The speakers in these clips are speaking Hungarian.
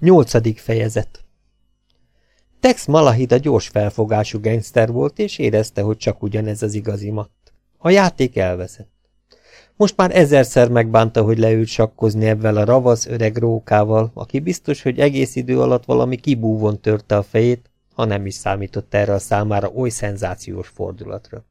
Nyolcadik fejezet Tex Malahida gyors felfogású gangster volt, és érezte, hogy csak ugyanez az igazi matt. A játék elveszett. Most már ezerszer megbánta, hogy leült sakkozni ebben a ravasz öreg rókával, aki biztos, hogy egész idő alatt valami kibúvon törte a fejét, ha nem is számított erre a számára oly szenzációs fordulatra.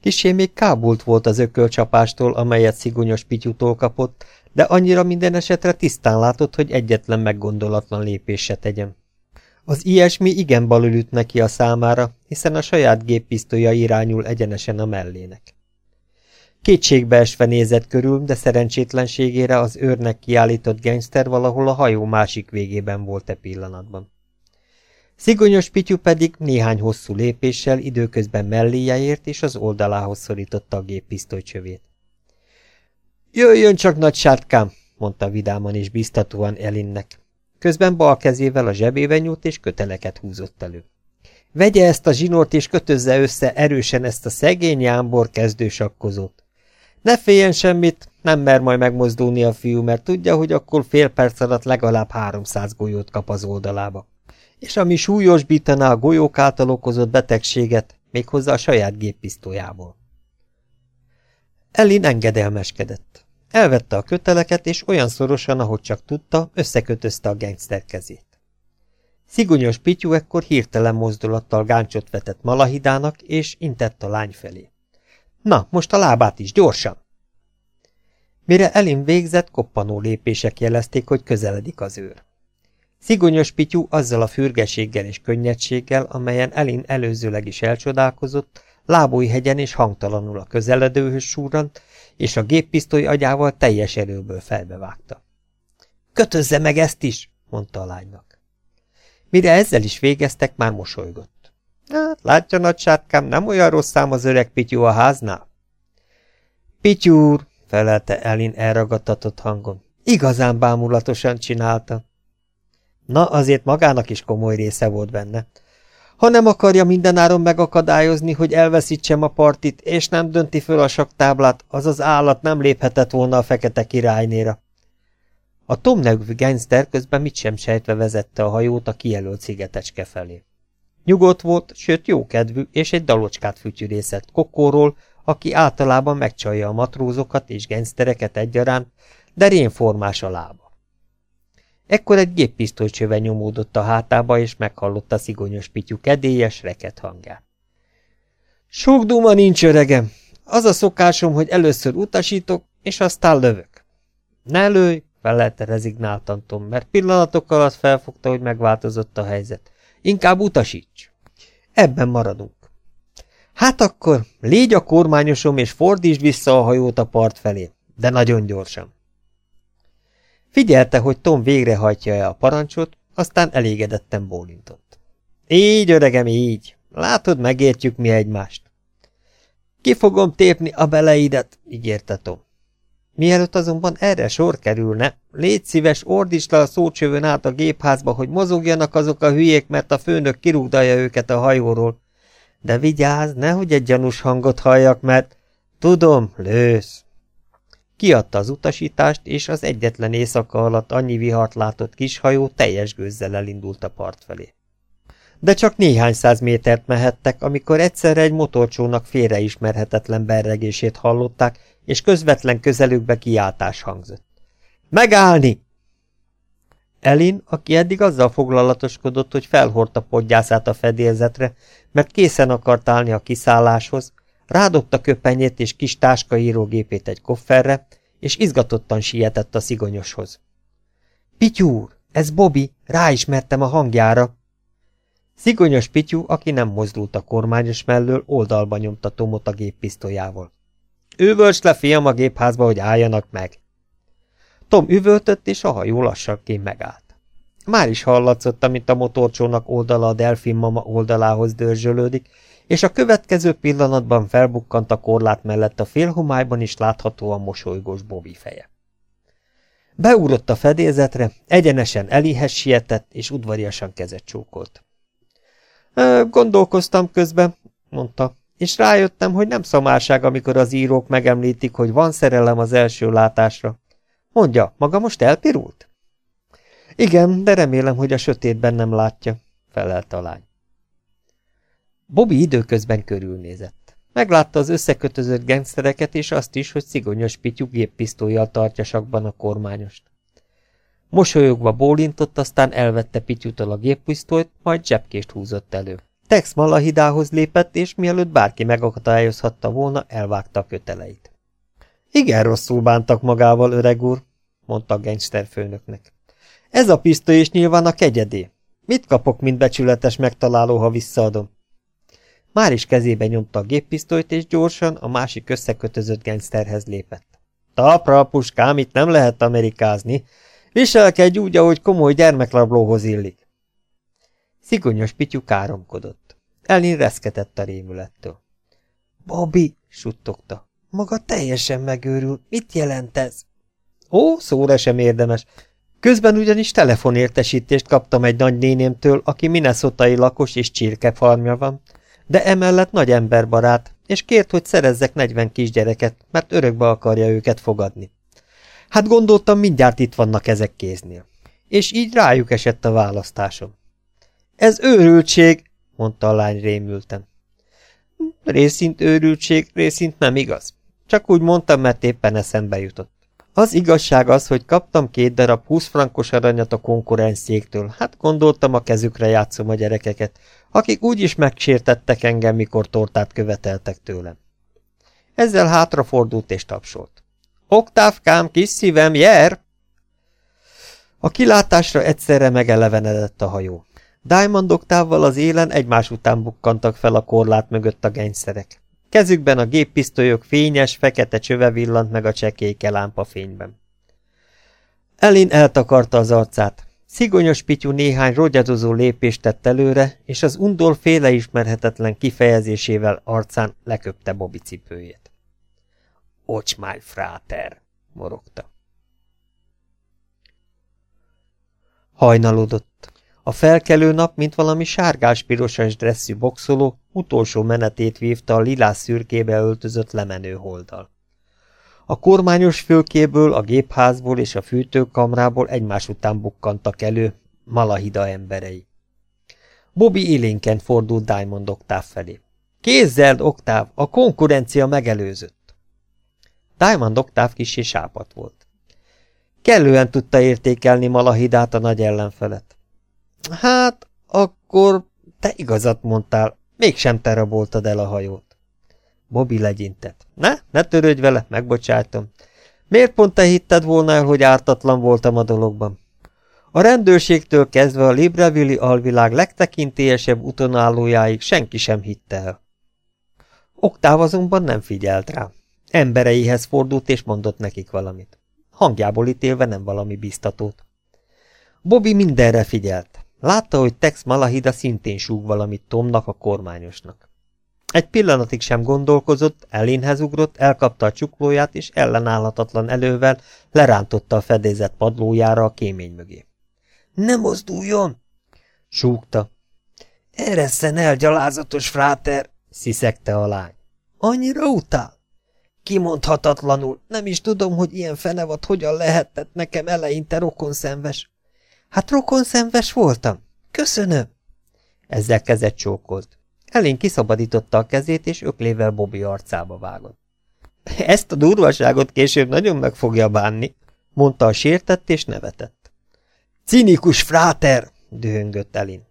Kisé még kábult volt az ökölcsapástól, amelyet szigonyos pityútól kapott, de annyira minden esetre tisztán látott, hogy egyetlen meggondolatlan lépés se tegyen. Az ilyesmi igen balül neki a számára, hiszen a saját géppisztolya irányul egyenesen a mellének. Kétségbeesve nézett körül, de szerencsétlenségére az őrnek kiállított gangster valahol a hajó másik végében volt e pillanatban. Szigonyos Pityú pedig néhány hosszú lépéssel időközben melléje ért, és az oldalához szorította a géppisztolycsövét. Jöjjön csak, nagy sátkám, mondta vidáman és biztatóan Elinnek. Közben bal kezével a zsebébe nyúlt és köteleket húzott elő. Vegye ezt a zsinort és kötözze össze erősen ezt a szegény jámbor kezdősakkozót. Ne féljen semmit, nem mer majd megmozdulni a fiú, mert tudja, hogy akkor fél perc alatt legalább háromszáz golyót kap az oldalába. És ami súlyosbítaná a golyók által okozott betegséget, méghozzá a saját géppisztolyából. Elin engedelmeskedett. Elvette a köteleket, és olyan szorosan, ahogy csak tudta, összekötözte a gangster kezét. Szigonyos Pityú ekkor hirtelen mozdulattal gáncsot vetett Malahidának, és intett a lány felé. Na, most a lábát is, gyorsan! Mire Elin végzett, koppanó lépések jelezték, hogy közeledik az őr. Szigonyos Pityú azzal a fürgeséggel és könnyedséggel, amelyen Elin előzőleg is elcsodálkozott, lábújhegyen és hangtalanul a közeledőhöz súrant, és a géppisztoly agyával teljes erőből felbevágta. Kötözze meg ezt is, mondta a lánynak. Mire ezzel is végeztek, már mosolygott. Hát, látja, nagy sátkám, nem olyan rossz szám az öreg Pityú a háznál? Pityúr, felelte Elin elragadtatott hangon. Igazán bámulatosan csinálta. Na, azért magának is komoly része volt benne. Ha nem akarja mindenáron megakadályozni, hogy elveszítsem a partit, és nem dönti föl a saktáblát, az az állat nem léphetett volna a fekete királynéra. A Tom nevű gangster közben mit sem sejtve vezette a hajót a kijelölt szigetecske felé. Nyugodt volt, sőt jókedvű, és egy dalocskát fütyürészett kokóról, aki általában megcsalja a matrózokat és gangstereket egyaránt, de rénformás a lába. Ekkor egy géppisztolycsöve nyomódott a hátába, és meghallotta szigonyos pityú kedélyes, reket hangját. Sok duma nincs, öregem. Az a szokásom, hogy először utasítok, és aztán lövök. Ne lőj, felelte rezignáltan Tom, mert pillanatok alatt felfogta, hogy megváltozott a helyzet. Inkább utasíts. Ebben maradunk. Hát akkor légy a kormányosom, és fordítsd vissza a hajót a part felé, de nagyon gyorsan. Figyelte, hogy Tom végrehajtja-e a parancsot, aztán elégedetten bólintott. Így, öregem, így. Látod, megértjük mi egymást. Ki fogom tépni a beleidet, ígérte Tom. Mielőtt azonban erre sor kerülne, légy szíves, ordíts le a szócsövön át a gépházba, hogy mozogjanak azok a hülyék, mert a főnök kirúgdalja őket a hajóról. De vigyázz, nehogy egy gyanús hangot halljak, mert tudom, lősz. Kiadta az utasítást, és az egyetlen éjszaka alatt annyi vihart látott kis hajó teljes gőzzel elindult a part felé. De csak néhány száz métert mehettek, amikor egyszerre egy motorcsónak félreismerhetetlen berregését hallották, és közvetlen közelükbe kiáltás hangzott. Megállni! Elin, aki eddig azzal foglalatoskodott, hogy felhordta podgyászát a fedélzetre, mert készen akart állni a kiszálláshoz, Rádobta köpenyét és kis táskaírógépét egy kofferre, és izgatottan sietett a szigonyoshoz. Pityúr, ez Bobby, ráismertem a hangjára. Szigonyos Pityú, aki nem mozdult a kormányos mellől, oldalba nyomta Tomot a géppisztolyával. Üvölts le, fiam, a gépházba, hogy álljanak meg! Tom üvöltött, és a hajó lassanként megállt. Már is hallatszott, amint a motorcsónak oldala a Delfin mama oldalához dörzsölődik, és a következő pillanatban felbukkant a korlát mellett a félhomályban is láthatóan mosolygós Bobby feje. Beugrott a fedélzetre, egyenesen Elihez sietett, és udvariasan kezet csókolt. Gondolkoztam közben, mondta, és rájöttem, hogy nem szamárság, amikor az írók megemlítik, hogy van szerelem az első látásra. Mondja, maga most elpirult? Igen, de remélem, hogy a sötétben nem látja, felelte a lány. Bobby időközben körülnézett. Meglátta az összekötözött gengsztereket, és azt is, hogy szigonyos pityú géppisztolyjal tartja sakban a kormányost. Mosolyogva bólintott, aztán elvette Pityútól a géppisztolyt, majd zsebkést húzott elő. Tex Malahidához lépett, és mielőtt bárki megakadályozhatta volna, elvágta a köteleit. Igen rosszul bántak magával, öreg úr, mondta a gangster főnöknek. Ez a pisztoly is nyilván a kegyedé. Mit kapok, mint becsületes megtaláló, ha visszaadom? Már is kezébe nyomta a géppisztolyt, és gyorsan a másik összekötözött gangsterhez lépett. Tapra, puskám, itt nem lehet amerikázni. Viselkedj úgy, ahogy komoly gyermeklablóhoz illik. Szigonyos pityú káromkodott. Elin reszketett a rémülettől. Bobby, suttogta. Maga teljesen megőrül. Mit jelent ez? Ó, szóra sem érdemes. Közben ugyanis telefonértesítést kaptam egy nagynénémtől, aki minneszotai lakos és csirkefarmja van, de emellett nagy emberbarát, és kért, hogy szerezzek 40 kisgyereket, mert örökbe akarja őket fogadni. Hát gondoltam, mindjárt itt vannak ezek kéznél. És így rájuk esett a választásom. Ez őrültség, mondta a lány rémülten. Részint őrültség, részint nem igaz. Csak úgy mondtam, mert éppen eszembe jutott. Az igazság az, hogy kaptam két darab 20 frankos aranyat a konkurenciéktől, hát gondoltam a kezükre játszom a gyerekeket, akik úgy is megsértettek engem, mikor tortát követeltek tőlem. Ezzel hátrafordult és tapsolt. Oktávkám, kis szívem, jer! A kilátásra egyszerre megelevenedett a hajó. Diamond oktávval az élen egymás után bukkantak fel a korlát mögött a genyszerek. Kezükben a géppisztolyok fényes, fekete csöve villant meg a csekéke lámpafényben. Elin eltakarta az arcát. Szigonyos pityú néhány rogyadozó lépést tett előre, és az undor féleismerhetetlen kifejezésével arcán leköpte Bobby cipőjét. Ocs my fráter, morogta. Hajnalodott. A felkelő nap, mint valami sárgás-pirosas dresszű boxoló, utolsó menetét vívta a lilás szürkébe öltözött lemenő holdal. A kormányos fölkéből, a gépházból és a fűtőkamrából egymás után bukkantak elő Malahida emberei. Bobby élénken fordult Diamond oktáv felé. Kézzel, oktáv, a konkurencia megelőzött. Diamond oktáv kis és sápat volt. Kellően tudta értékelni Malahidát a nagy ellenfelet. Hát, akkor te igazat mondtál, mégsem te raboltad el a hajót. Bobby legyintett. Ne, ne törődj vele, megbocsájtom. Miért pont te hitted volna el, hogy ártatlan voltam a dologban? A rendőrségtől kezdve a Libreville alvilág legtekintélyesebb utonállójáig senki sem hitte el. Oktáv azonban nem figyelt rá. Embereihez fordult és mondott nekik valamit. Hangjából ítélve nem valami biztatót. Bobby mindenre figyelt. Látta, hogy Tex Malahida szintén súg valamit Tomnak, a kormányosnak. Egy pillanatig sem gondolkozott, elénhez ugrott, elkapta a csuklóját, és ellenállhatatlan elővel lerántotta a fedézet padlójára a kémény mögé. – Ne mozduljon! – súgta. – Eresszen el, gyalázatos fráter! – sziszegte a lány. – Annyira utál? Kimondhatatlanul, nem is tudom, hogy ilyen fenevad hogyan lehetett nekem eleinte rokonszenves. Hát rokonszenves voltam. Köszönöm. Ezzel kezet csókolt. Elén kiszabadította a kezét, és öklével Bobby arcába vágott. Ezt a durvaságot később nagyon meg fogja bánni, mondta a sértett, és nevetett. Cinikus fráter! dühöngött Elin.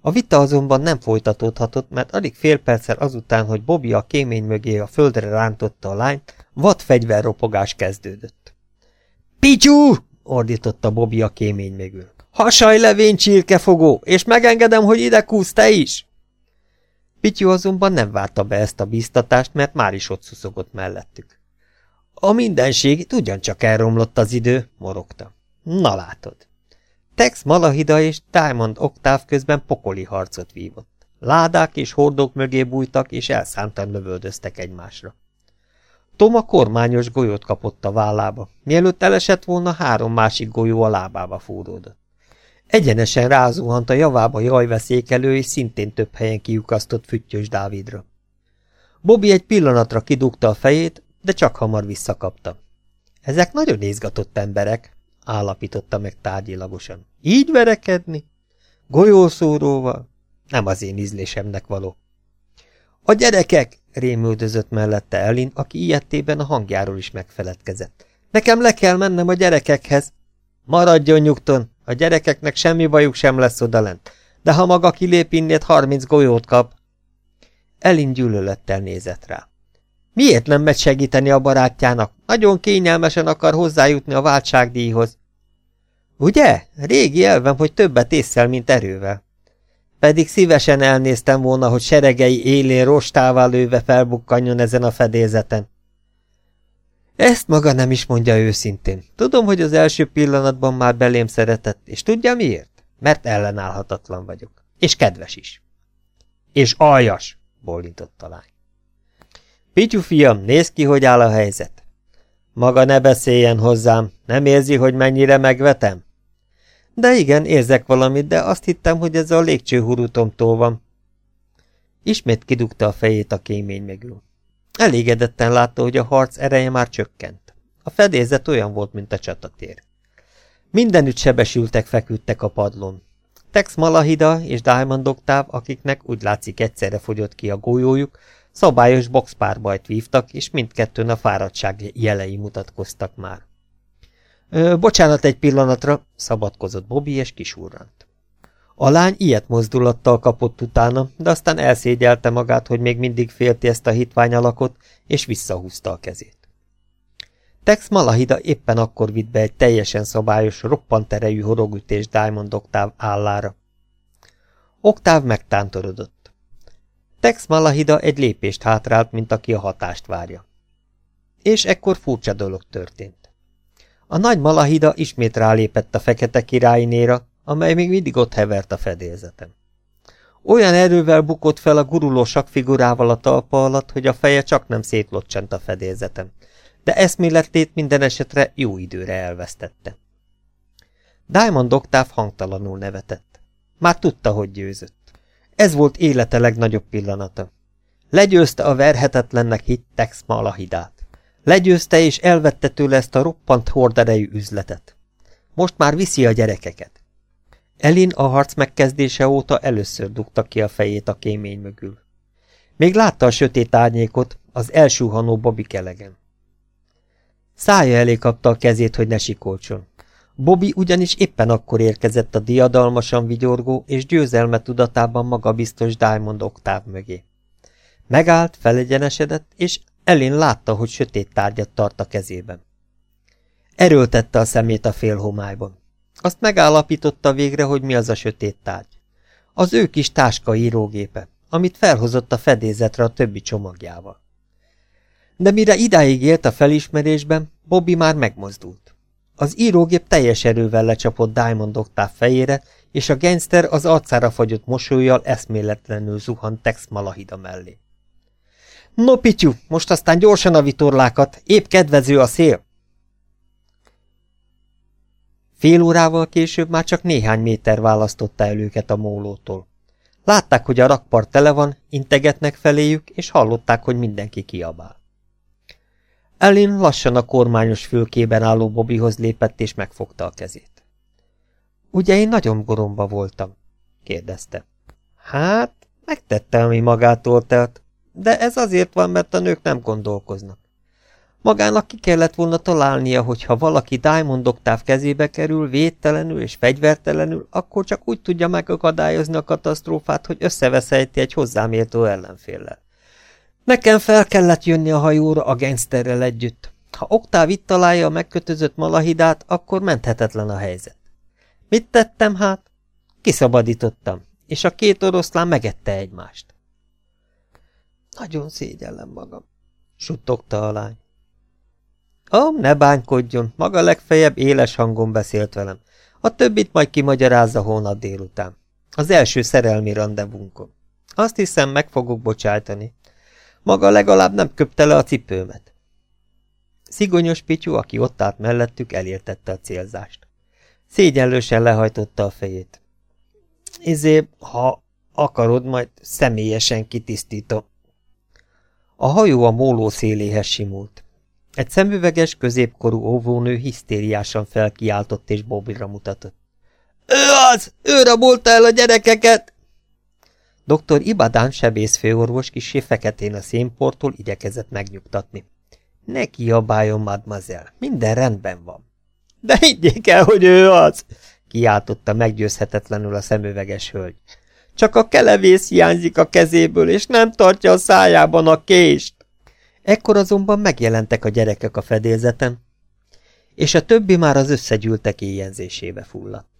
A vita azonban nem folytatódhatott, mert alig fél perccel azután, hogy Bobby a kémény mögé a földre rántotta a lányt, vad fegyverropogás kezdődött. – Pityú! Ordította Bobby a kémény mögül. Hasaj levény csirkefogó, és megengedem, hogy ide kúsz te is! Pityú azonban nem várta be ezt a bíztatást, mert már is ott szuszogott mellettük. A mindenség ugyancsak elromlott az idő, morogta. Na látod. Tex Malahida és Diamond Oktáv közben pokoli harcot vívott. Ládák és hordók mögé bújtak, és elszántan lövöldöztek egymásra. Tom a kormányos golyót kapott a vállába. Mielőtt elesett volna, három másik golyó a lábába fúródott. Egyenesen rázuhant a javába jajveszékelő és szintén több helyen kiukasztott füttyös Dávidra. Bobby egy pillanatra kidugta a fejét, de csak hamar visszakapta. Ezek nagyon izgatott emberek, állapította meg tárgyilagosan. Így verekedni? Golyószóróval? Nem az én ízlésemnek való. A gyerekek! Rémüldözött mellette Elin, aki ilyettében a hangjáról is megfeledkezett. Nekem le kell mennem a gyerekekhez. Maradjon nyugton, a gyerekeknek semmi bajuk sem lesz odalent, de ha maga kilép innét, harminc golyót kap. Elin gyűlölettel nézett rá. Miért nem megy segíteni a barátjának? Nagyon kényelmesen akar hozzájutni a váltságdíjhoz. Ugye? Régi elvem, hogy többet észszel, mint erővel. Pedig szívesen elnéztem volna, hogy seregei élén rostává lőve felbukkanjon ezen a fedélzeten. Ezt maga nem is mondja őszintén. Tudom, hogy az első pillanatban már belém szeretett, és tudja miért? Mert ellenállhatatlan vagyok. És kedves is. És aljas, bólintott a lány. Pityu fiam, néz ki, hogy áll a helyzet. Maga ne beszéljen hozzám, nem érzi, hogy mennyire megvetem? De igen, érzek valamit, de azt hittem, hogy ez a légcsőhurutomtól van. Ismét kidugta a fejét a kémény mögül. Elégedetten látta, hogy a harc ereje már csökkent. A fedélzet olyan volt, mint a csatatér. Mindenütt sebesültek, feküdtek a padlón. Tex Malahida és Diamond Octave, akiknek úgy látszik egyszerre fogyott ki a golyójuk, szabályos boxpárbajt vívtak, és mindkettőn a fáradtság jelei mutatkoztak már. Bocsánat egy pillanatra, szabadkozott Bobby, és kisurrant. A lány ilyet mozdulattal kapott utána, de aztán elszégyelte magát, hogy még mindig félti ezt a hitvány alakot, és visszahúzta a kezét. Tex Malahida éppen akkor vitt be egy teljesen szabályos, roppant erejű horogütés Diamond Oktáv állára. Oktáv megtántorodott. Tex Malahida egy lépést hátrált, mint aki a hatást várja. És ekkor furcsa dolog történt. A nagy Malahida ismét rálépett a fekete királynéra, amely még mindig ott hevert a fedélzeten. Olyan erővel bukott fel a guruló figurával a talpa alatt, hogy a feje csak nem szétlocsant a fedélzeten, de eszméletét minden esetre jó időre elvesztette. Diamond Oktáv hangtalanul nevetett. Már tudta, hogy győzött. Ez volt élete legnagyobb pillanata. Legyőzte a verhetetlennek hitt Tex Malahidát. Legyőzte és elvette tőle ezt a roppant horderejű üzletet. Most már viszi a gyerekeket. Elin a harc megkezdése óta először dugta ki a fejét a kémény mögül. Még látta a sötét árnyékot, az elsuhanó Bobby kelegen. Szája elé kapta a kezét, hogy ne sikolcson. Bobby ugyanis éppen akkor érkezett a diadalmasan vigyorgó és győzelme tudatában magabiztos Diamond oktáv mögé. Megállt, felegyenesedett, és Elin látta, hogy sötét tárgyat tart a kezében. Erőltette a szemét a félhomályban. Azt megállapította végre, hogy mi az a sötét tárgy. Az ő kis táska írógépe, amit felhozott a fedézetre a többi csomagjával. De mire idáig élt a felismerésben, Bobby már megmozdult. Az írógép teljes erővel lecsapott Diamond Octave fejére, és a gangster az arcára fagyott mosolyjal eszméletlenül zuhant Tex Malahida mellé. No, Pityu, most aztán gyorsan a vitorlákat, épp kedvező a szél! Fél órával később már csak néhány méter választotta el őket a mólótól. Látták, hogy a rakpart tele van, integetnek feléjük, és hallották, hogy mindenki kiabál. Elin lassan a kormányos fülkében álló Bobbyhoz lépett, és megfogta a kezét. Ugye én nagyon goromba voltam? kérdezte. Hát, megtette, ami magától telt, de ez azért van, mert a nők nem gondolkoznak. Magának ki kellett volna találnia, hogy ha valaki Diamond oktáv kezébe kerül, védtelenül és fegyvertelenül, akkor csak úgy tudja megakadályozni a katasztrófát, hogy összeveszejti egy hozzámértő ellenféllel. Nekem fel kellett jönni a hajóra a gangsterrel együtt. Ha Oktáv itt találja a megkötözött malahidát, akkor menthetetlen a helyzet. Mit tettem hát? Kiszabadítottam, és a két oroszlán megette egymást. Nagyon szégyellem magam, suttogta a lány. Ó, ne bánkodjon, maga legfeljebb éles hangon beszélt velem. A többit majd kimagyarázza hónap délután. Az első szerelmi randevunkon. Azt hiszem, meg fogok bocsájtani. Maga legalább nem köpte le a cipőmet. Szigonyos Pityú, aki ott állt mellettük, elértette a célzást. Szégyenlősen lehajtotta a fejét. Izé, ha akarod, majd személyesen kitisztítom. A hajó a móló széléhez simult. Egy szemüveges, középkorú óvónő hisztériásan felkiáltott és Bobbyra mutatott. Ő az! Ő rabolta el a gyerekeket! Dr. Ibadán sebészfőorvos kisé feketén a szénporttól igyekezett megnyugtatni. Ne kiabáljon, mademoiselle, minden rendben van. De higgyék el, hogy ő az! kiáltotta meggyőzhetetlenül a szemüveges hölgy. Csak a kelevész hiányzik a kezéből, és nem tartja a szájában a kést. Ekkor azonban megjelentek a gyerekek a fedélzeten, és a többi már az összegyűltek éjjenzésébe fulladt.